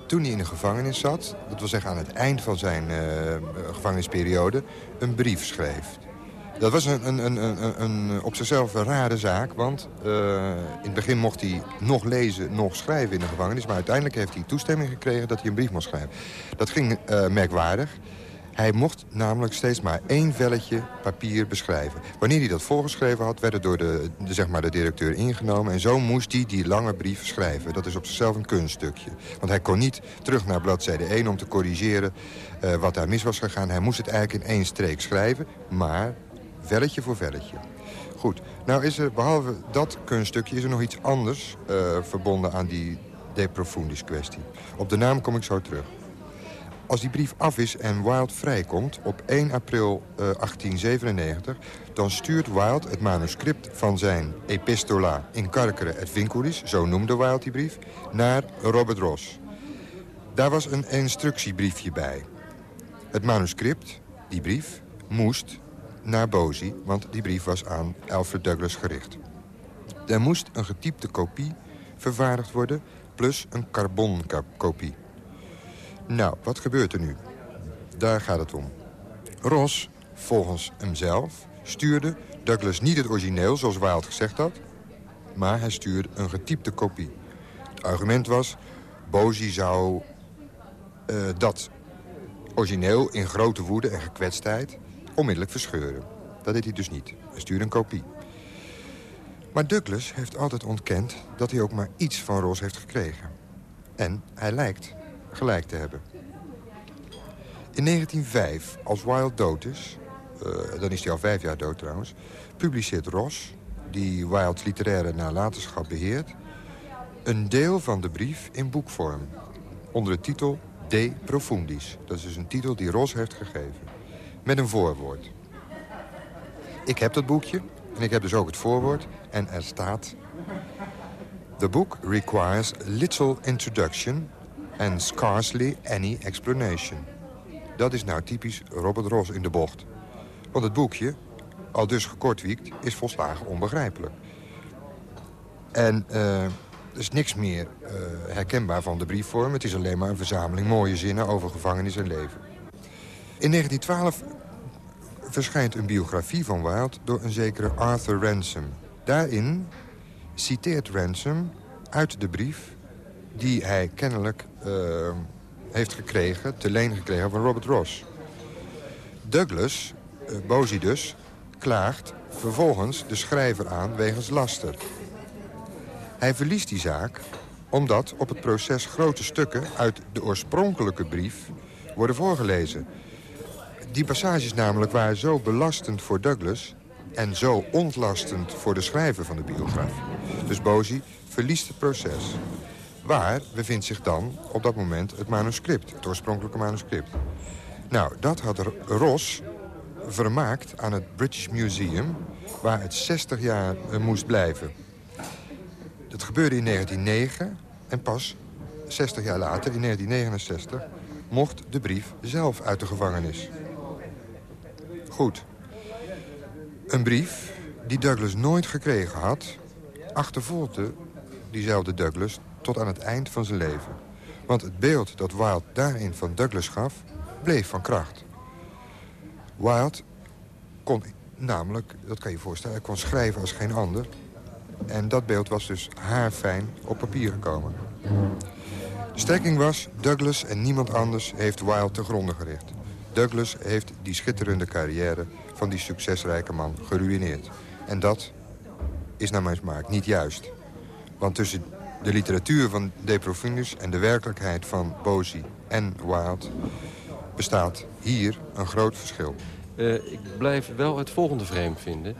toen hij in de gevangenis zat... dat wil zeggen aan het eind van zijn gevangenisperiode, een brief schreef. Dat was een, een, een, een, op zichzelf een rare zaak, want in het begin mocht hij nog lezen, nog schrijven in de gevangenis. Maar uiteindelijk heeft hij toestemming gekregen dat hij een brief mocht schrijven. Dat ging merkwaardig. Hij mocht namelijk steeds maar één velletje papier beschrijven. Wanneer hij dat voorgeschreven had, werd het door de, zeg maar de directeur ingenomen. En zo moest hij die lange brief schrijven. Dat is op zichzelf een kunststukje. Want hij kon niet terug naar bladzijde 1 om te corrigeren uh, wat daar mis was gegaan. Hij moest het eigenlijk in één streek schrijven, maar velletje voor velletje. Goed, nou is er behalve dat kunststukje is er nog iets anders uh, verbonden aan die De Profundis kwestie. Op de naam kom ik zo terug. Als die brief af is en Wilde vrijkomt op 1 april uh, 1897... dan stuurt Wilde het manuscript van zijn Epistola in Carcere et Vinculis... zo noemde Wilde die brief, naar Robert Ross. Daar was een instructiebriefje bij. Het manuscript, die brief, moest naar Bozy, want die brief was aan Alfred Douglas gericht. Er moest een getypte kopie vervaardigd worden, plus een carbonkopie. Nou, wat gebeurt er nu? Daar gaat het om. Ross, volgens hemzelf, stuurde Douglas niet het origineel, zoals Wilde gezegd had... maar hij stuurde een getypte kopie. Het argument was, Bozy zou uh, dat origineel in grote woede en gekwetstheid onmiddellijk verscheuren. Dat deed hij dus niet. Hij stuurde een kopie. Maar Douglas heeft altijd ontkend dat hij ook maar iets van Ross heeft gekregen. En hij lijkt gelijk te hebben. In 1905, als Wilde dood is... Uh, dan is hij al vijf jaar dood trouwens... publiceert Ross, die Wilde's literaire nalatenschap beheert... een deel van de brief in boekvorm. Onder de titel De Profundis. Dat is dus een titel die Ross heeft gegeven. Met een voorwoord. Ik heb dat boekje en ik heb dus ook het voorwoord. En er staat... The book requires little introduction and scarcely any explanation. Dat is nou typisch Robert Ross in de bocht. Want het boekje, al dus gekortwiekt, is volslagen onbegrijpelijk. En uh, er is niks meer uh, herkenbaar van de briefvorm. Het is alleen maar een verzameling mooie zinnen over gevangenis en leven. In 1912 verschijnt een biografie van Wilde door een zekere Arthur Ransom. Daarin citeert Ransom uit de brief die hij kennelijk uh, heeft gekregen, te leen gekregen van Robert Ross. Douglas, uh, dus, klaagt vervolgens de schrijver aan wegens laster. Hij verliest die zaak omdat op het proces grote stukken uit de oorspronkelijke brief worden voorgelezen. Die passages namelijk waren zo belastend voor Douglas... en zo ontlastend voor de schrijver van de biografie. Dus Bozy verliest het proces. Waar bevindt zich dan op dat moment het manuscript, het oorspronkelijke manuscript? Nou, dat had Ross vermaakt aan het British Museum... waar het 60 jaar eh, moest blijven. Dat gebeurde in 1909 en pas 60 jaar later, in 1969... mocht de brief zelf uit de gevangenis. Goed. Een brief die Douglas nooit gekregen had... achtervolgde diezelfde Douglas tot aan het eind van zijn leven. Want het beeld dat Wilde daarin van Douglas gaf, bleef van kracht. Wilde kon namelijk, dat kan je voorstellen, hij kon schrijven als geen ander. En dat beeld was dus haarfijn op papier gekomen. De strekking was, Douglas en niemand anders heeft Wilde te gronden gericht. Douglas heeft die schitterende carrière van die succesrijke man geruineerd. En dat is naar mijn smaak niet juist. Want tussen de literatuur van De Profundus en de werkelijkheid van Bozy en Wilde... bestaat hier een groot verschil. Uh, ik blijf wel het volgende vreemd vinden.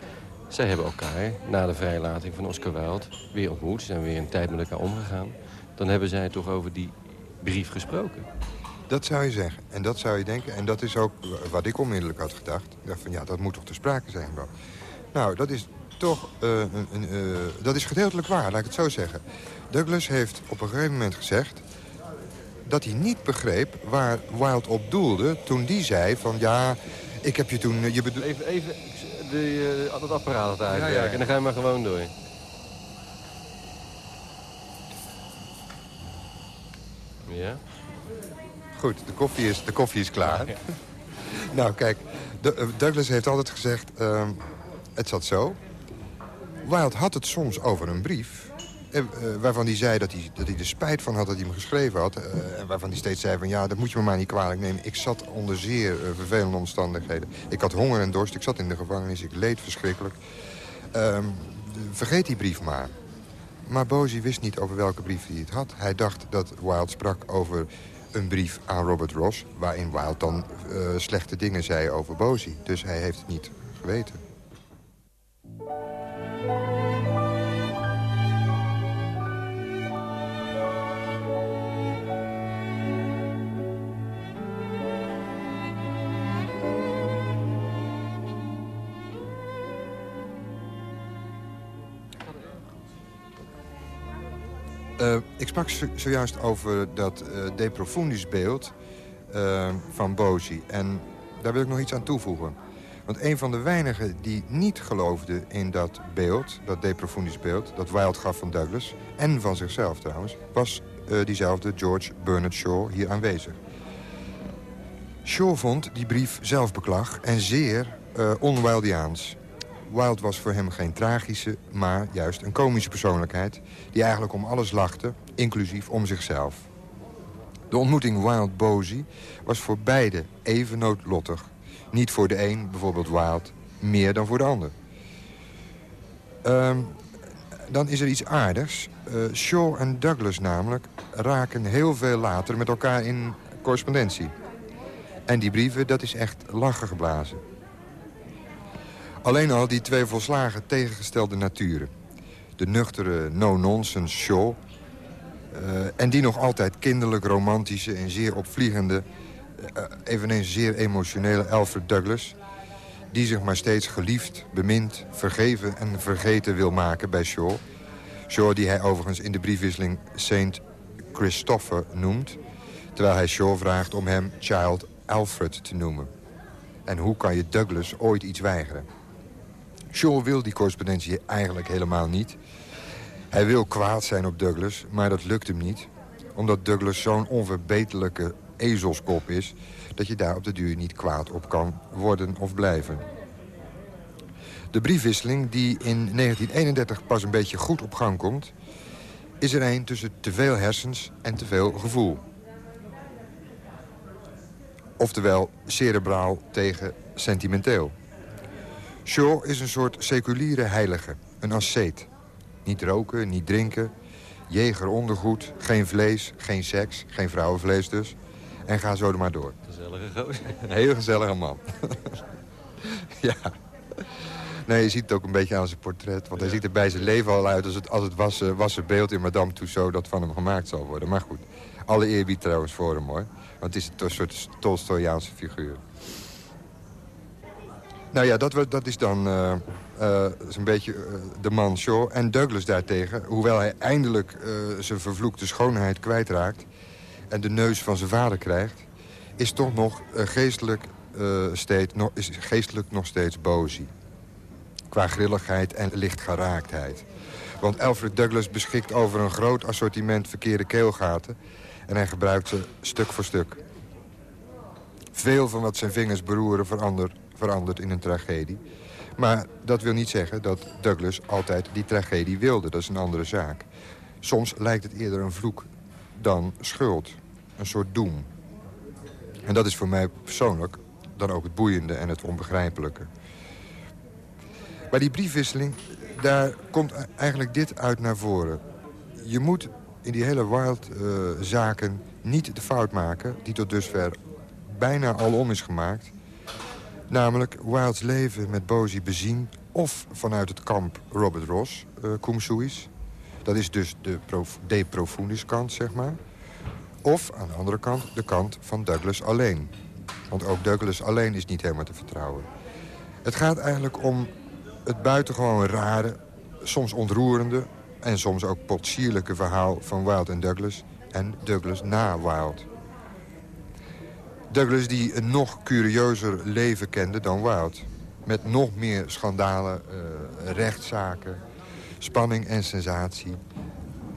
Zij hebben elkaar na de vrijlating van Oscar Wilde weer ontmoet. Ze zijn weer een tijd met elkaar omgegaan. Dan hebben zij toch over die brief gesproken. Dat zou je zeggen. En dat zou je denken. En dat is ook wat ik onmiddellijk had gedacht. Ik dacht van ja, dat moet toch te sprake zijn. Nou, dat is toch... Uh, een, uh, dat is gedeeltelijk waar, laat ik het zo zeggen. Douglas heeft op een gegeven moment gezegd... dat hij niet begreep waar Wilde op doelde toen die zei van... ja, ik heb je toen... Je bedoel... Even, even de, uh, dat apparaat uitwerken ja, ja, ja. en dan ga je maar gewoon door. Ja? Goed, de koffie is, de koffie is klaar. nou, kijk, De- eh, Douglas heeft altijd gezegd, ehm, het zat zo. Wilde had het soms over een brief... eh, waarvan hij zei dat hij, dat hij er spijt van had dat hij hem geschreven had. eh, en waarvan hij steeds zei van, ja, dat moet je me maar niet kwalijk nemen. Ik zat onder zeer eh, vervelende omstandigheden. Ik had honger en dorst, ik zat in de gevangenis, ik leed verschrikkelijk. Ehm, vergeet die brief maar. Maar Bozy wist niet over welke brief hij het had. Hij dacht dat Wilde sprak over een brief aan Robert Ross... waarin Wilde dan slechte dingen zei over Bozy. Dus hij heeft het niet geweten. Eh, ik sprak zo- zojuist over dat eh De Profundis beeld eh, van Bozy. En daar wil ik nog iets aan toevoegen. Want een van de weinigen die niet geloofde in dat beeld, dat De Profundis beeld... dat Wilde gaf van Douglas, en van zichzelf trouwens... was eh, diezelfde George Bernard Shaw hier aanwezig. Shaw vond die brief zelfbeklag en zeer onwildiaans. Wilde was voor hem geen tragische, maar juist een komische persoonlijkheid... die eigenlijk om alles lachte, inclusief om zichzelf. De ontmoeting Wilde-Bozy was voor beide even noodlottig. Niet voor de een, bijvoorbeeld Wilde, meer dan voor de ander. Ehm, dan is er iets aardigs. Eh, Shaw en Douglas namelijk raken heel veel later met elkaar in correspondentie. En die brieven, dat is echt lachen geblazen. Alleen al die twee volslagen tegengestelde naturen. De nuchtere, no-nonsense Shaw... eh, en die nog altijd kinderlijk romantische en zeer opvliegende... eh, eveneens zeer emotionele Alfred Douglas... die zich maar steeds geliefd, bemind, vergeven en vergeten wil maken bij Shaw. Shaw die hij overigens in de briefwisseling Saint Christopher noemt... terwijl hij Shaw vraagt om hem Child Alfred te noemen. En hoe kan je Douglas ooit iets weigeren? Shaw wil die correspondentie eigenlijk helemaal niet. Hij wil kwaad zijn op Douglas, maar dat lukt hem niet. Omdat Douglas zo'n onverbeterlijke ezelskop is... dat je daar op de duur niet kwaad op kan worden of blijven. De briefwisseling, die in 1931 pas een beetje goed op gang komt... is er een tussen te veel hersens en te veel gevoel. Oftewel cerebraal tegen sentimenteel. Shaw is een soort seculiere heilige, een asceet. Niet roken, niet drinken, jeger ondergoed, geen vlees, geen seks, geen vrouwenvlees dus. En ga zo er maar door. Gezellige gozer. Een hele gezellige man. ja. Nee, je ziet het ook een beetje aan zijn portret. Want hij ziet er bij zijn leven al uit als het, als het wassen, wassen beeld in Madame Tussauds... dat van hem gemaakt zal worden. Maar goed, alle eerbied trouwens voor hem, hoor. Want het is een soort Tolstoyaanse figuur. Nou ja, dat, dat is dan eh, eh, zo'n beetje eh, de man Shaw. En Douglas daartegen, hoewel hij eindelijk eh, zijn vervloekte schoonheid kwijtraakt... en de neus van zijn vader krijgt... is toch nog eh, geestelijk, eh, steeds, nog, is geestelijk nog steeds bozie. Qua grilligheid en lichtgeraaktheid. Want Alfred Douglas beschikt over een groot assortiment verkeerde keelgaten... en hij gebruikt ze stuk voor stuk. Veel van wat zijn vingers beroeren verandert, verandert in een tragedie. Maar dat wil niet zeggen dat Douglas altijd die tragedie wilde. Dat is een andere zaak. Soms lijkt het eerder een vloek dan schuld. Een soort doem. En dat is voor mij persoonlijk dan ook het boeiende en het onbegrijpelijke. Bij die briefwisseling, daar komt eigenlijk dit uit naar voren. Je moet in die hele Wild-zaken niet de fout maken... die tot dusver bijna alom is gemaakt. Namelijk Wilds leven met Bozy bezien... of vanuit het kamp Robert Ross, uh. Dat is dus de prof de profundis kant, zeg maar. Of aan de andere kant de kant van Douglas alleen. Want ook Douglas alleen is niet helemaal te vertrouwen. Het gaat eigenlijk om het buitengewoon rare, soms ontroerende... en soms ook potsierlijke verhaal van Wilde en Douglas... en Douglas na Wilde. Douglas die een nog curieuzer leven kende dan Wilde. Met nog meer schandalen, uh, rechtszaken, spanning en sensatie...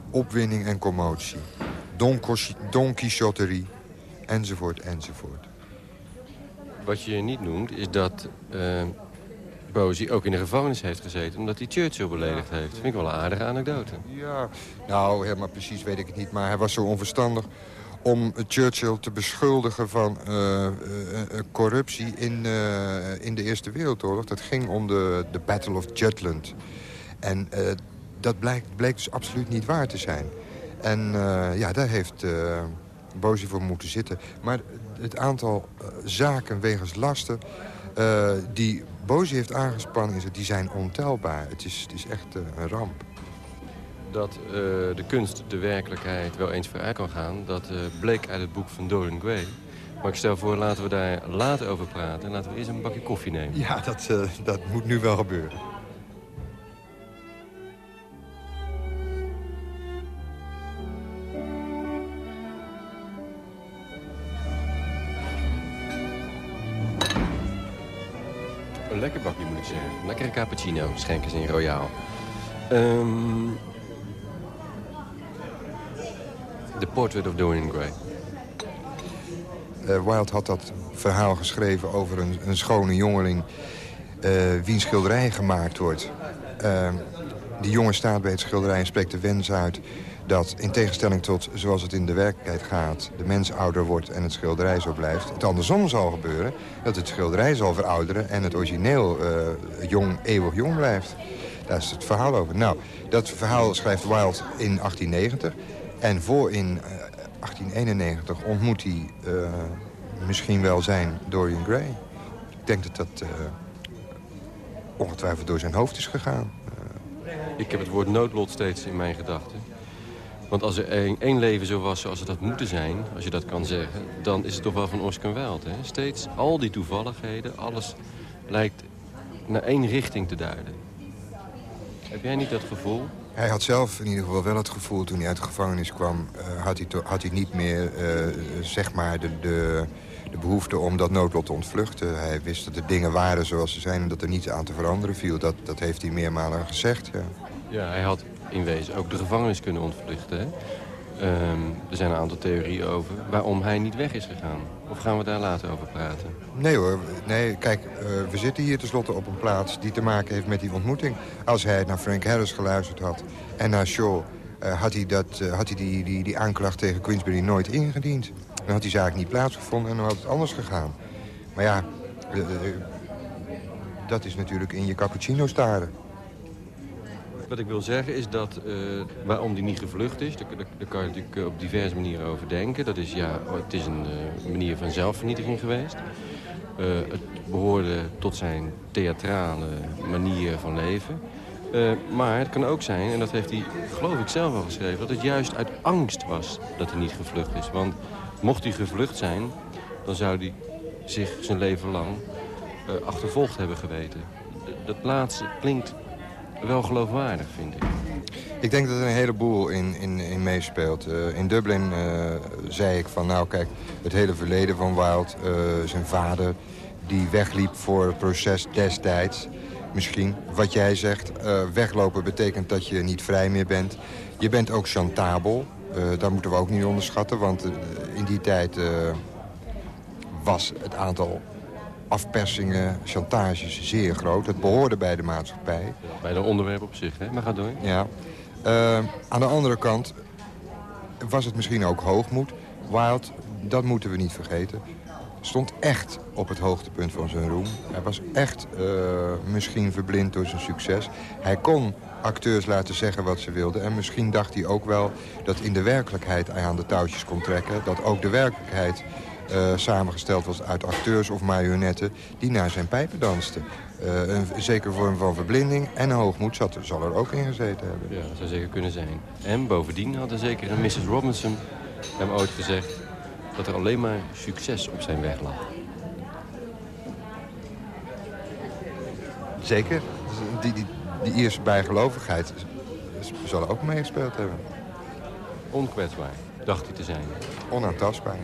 opwinding en commotie, don, quixoterie, enzovoort, enzovoort. wat je niet noemt is dat uh, Bozy ook in de gevangenis heeft gezeten... omdat hij Churchill beledigd heeft. Dat vind ik wel een aardige anekdote. Ja, nou, helemaal precies weet ik het niet. Maar hij was zo onverstandig om Churchill te beschuldigen van uh, corruptie in, in de Eerste Wereldoorlog. Dat ging om de, de Battle of Jutland. En dat bleek, bleek dus absoluut niet waar te zijn. En ja, daar heeft Bozy voor moeten zitten. Maar het aantal zaken wegens lasten die Bozy heeft aangespannen, is, die zijn ontelbaar. Het is, het is echt een ramp dat uh, de kunst de werkelijkheid wel eens vooruit kan gaan... dat uh, bleek uit het boek van Dorian Gray. Maar ik stel voor, laten we daar later over praten. Laten we eerst een bakje koffie nemen. Ja, dat, uh, dat moet nu wel gebeuren. Een lekker bakje moet ik zeggen. Lekkere cappuccino, schenken ze in Royaal. Um, The Portrait of Dorian Gray. Uh, Wilde had dat verhaal geschreven over een, een schone jongeling... Uh, wiens schilderij gemaakt wordt. Uh, die jongen staat bij het schilderij en spreekt de wens uit... dat in tegenstelling tot zoals het in de werkelijkheid gaat... de mens ouder wordt en het schilderij zo blijft. Het andersom zal gebeuren dat het schilderij zal verouderen... en het origineel jong, eeuwig jong blijft. Daar is het verhaal over. Nou, dat verhaal schrijft Wilde in 1890... En voor in 1891 eh, ontmoet hij uh, misschien wel zijn Dorian Gray. Ik denk dat dat uh, ongetwijfeld door zijn hoofd is gegaan. Ik heb het woord noodlot steeds in mijn gedachten. Want als er één, één leven zo was zoals het had moeten zijn, als je dat kan zeggen... dan is het toch wel van Oscar Wilde. Hè? Steeds al die toevalligheden, alles lijkt naar één richting te duiden. Heb jij niet dat gevoel? Hij had zelf in ieder geval wel het gevoel, toen hij uit de gevangenis kwam... Uh, had, hij had hij niet meer uh, zeg maar de, de, de, behoefte om dat noodlot te ontvluchten. Hij wist dat de dingen waren zoals ze zijn en dat er niets aan te veranderen viel. Dat, dat heeft hij meermalen gezegd, ja. Ja, hij had in wezen ook de gevangenis kunnen ontvluchten, hè? Um, er zijn een aantal theorieën over waarom hij niet weg is gegaan. Of gaan we daar later over praten? Nee hoor. Nee, kijk, uh, we zitten hier tenslotte op een plaats die te maken heeft met die ontmoeting. Als hij naar Frank Harris geluisterd had en naar Shaw... Uh, had hij, dat, uh, had hij die, die, die aanklacht tegen Queensbury nooit ingediend. Dan had die zaak niet plaatsgevonden en dan had het anders gegaan. Maar ja, dat is natuurlijk in je cappuccino staren. Wat ik wil zeggen is dat uh, waarom die niet gevlucht is... daar, kan je natuurlijk eh, op diverse manieren over denken. Dat is, ja, het is een uh, manier van zelfvernietiging geweest. Het behoorde tot zijn theatrale manier van leven. maar het kan ook zijn, en dat heeft hij geloof ik zelf al geschreven... dat het juist uit angst was dat hij niet gevlucht is. Want mocht hij gevlucht zijn, dan zou hij zich zijn leven lang achtervolgd hebben geweten. Dat laatste klinkt wel geloofwaardig, vind ik. Ik denk dat er een heleboel in, in, in meespeelt. Uh, in Dublin uh, zei ik van, nou kijk, het hele verleden van Wild... Uh, zijn vader, die wegliep voor het proces destijds... Misschien, wat jij zegt, weglopen betekent dat je niet vrij meer bent. Je bent ook chantabel. dat moeten we ook niet onderschatten, want in die tijd was het aantal afpersingen, chantages zeer groot. Het behoorde bij de maatschappij. Bij de onderwerp op zich, hè? Maar ga door. Ja. Uh, aan de andere kant was het misschien ook hoogmoed. Wild, dat moeten we niet vergeten, stond echt op het hoogtepunt van zijn roem. Hij was echt uh, misschien verblind door zijn succes. Hij kon acteurs laten zeggen wat ze wilden. En misschien dacht hij ook wel dat in de werkelijkheid hij aan de touwtjes kon trekken. Dat ook de werkelijkheid uh, samengesteld was uit acteurs of marionetten... die naar zijn pijpen dansten. Uh, een zekere vorm van verblinding en hoogmoed zat er, zal er ook in gezeten hebben. Ja, dat zou zeker kunnen zijn. En bovendien had er zeker een Mrs. Robinson hem ooit gezegd... dat er alleen maar succes op zijn weg lag. Zeker. Die, die, die Ierse bijgelovigheid zal er ook meegespeeld hebben. Onkwetsbaar, dacht hij te zijn. Onaantastbaar.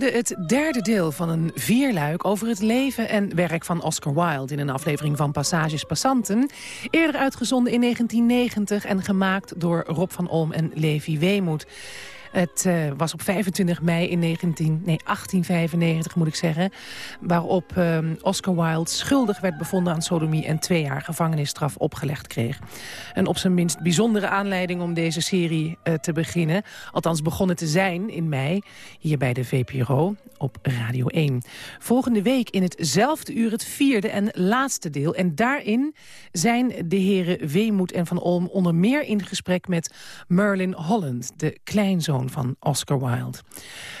Hoorde het derde deel van een vierluik over het leven en werk van Oscar Wilde... in een aflevering van Passages Passanten. Eerder uitgezonden in 1990 en gemaakt door Rob van Olm en Levi Weemoed. Het uh, was op 25 mei in 19, nee, 1895 moet ik zeggen... waarop uh, Oscar Wilde schuldig werd bevonden aan sodomie... en twee jaar gevangenisstraf opgelegd kreeg. En op zijn minst bijzondere aanleiding om deze serie uh, te beginnen. Althans begonnen te zijn in mei, hier bij de VPRO op Radio 1. Volgende week in hetzelfde uur het vierde en laatste deel. En daarin zijn de heren Weemoed en Van Olm onder meer in gesprek met Merlin Holland... de kleinzoon van Oscar Wilde.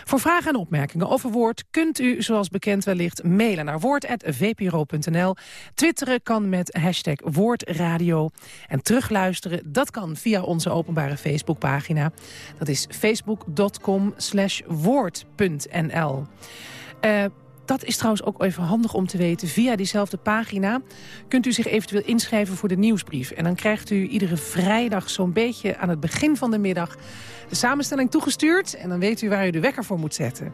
Voor vragen en opmerkingen over Woord kunt u, zoals bekend wellicht, mailen naar woord.vpro.nl. Twitteren kan met hashtag Woordradio. En terugluisteren, dat kan via onze openbare Facebookpagina. Dat is facebook.com woord.nl. Uh, dat is trouwens ook even handig om te weten. Via diezelfde pagina kunt u zich eventueel inschrijven voor de nieuwsbrief. En dan krijgt u iedere vrijdag zo'n beetje aan het begin van de middag... de samenstelling toegestuurd. En dan weet u waar u de wekker voor moet zetten.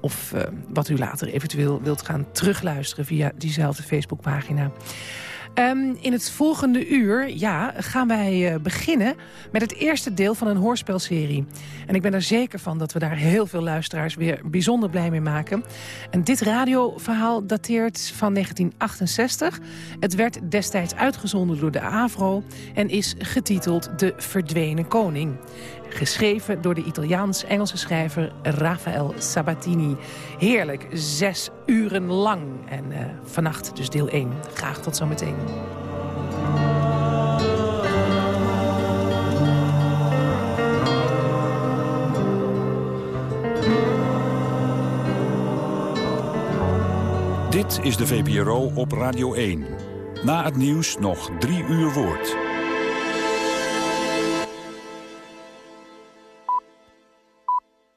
Of uh, wat u later eventueel wilt gaan terugluisteren via diezelfde Facebookpagina. Um, in het volgende uur ja, gaan wij uh, beginnen met het eerste deel van een hoorspelserie. En ik ben er zeker van dat we daar heel veel luisteraars weer bijzonder blij mee maken. En dit radioverhaal dateert van 1968. Het werd destijds uitgezonden door de AVRO en is getiteld De Verdwenen Koning. Geschreven door de Italiaans-Engelse schrijver Rafael Sabatini. Heerlijk, zes uren lang. En uh, vannacht dus deel 1. Graag tot zometeen. Dit is de VPRO op Radio 1. Na het nieuws nog drie uur woord.